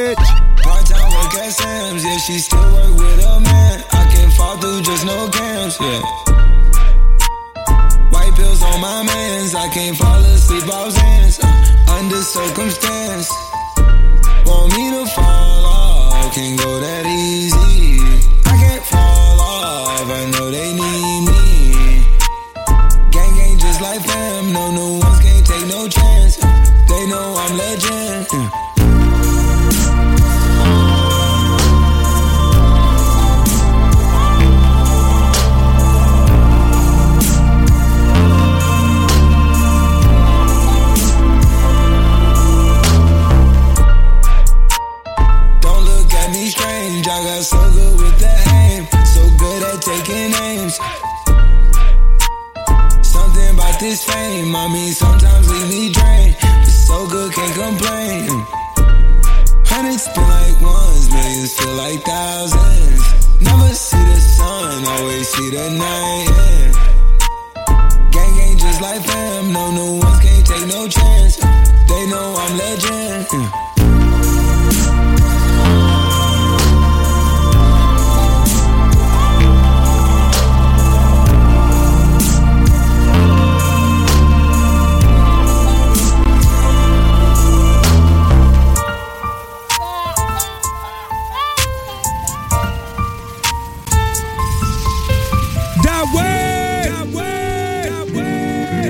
Part time work at Sam's, yeah, she still work with a man. I can fall through just no cams, yeah. White pills on my mans, I can't fall asleep off hands. Uh, under circumstance, want me to fall off, can't go that easy. I can't fall off, I know they need me. Gang gang just like fam, no new ones can't take no chance. They know I'm legend. yeah. So good with the aim, so good at taking names. Something about this fame, I mean, sometimes leave me drained. But so good, can't complain. Hundreds feel like ones, millions feel like thousands. Never see the sun, always see the night. yeah. Gang gang just like fam, no new ones can't take no chance. They know I'm legend. yeah. away.